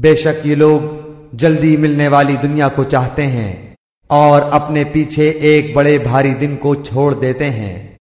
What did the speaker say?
बेशक ये लोग जल्दी मिलने वाली दुनिया को चाहते हैं और अपने पीछे एक बड़े भारी दिन को छोड़ देते हैं।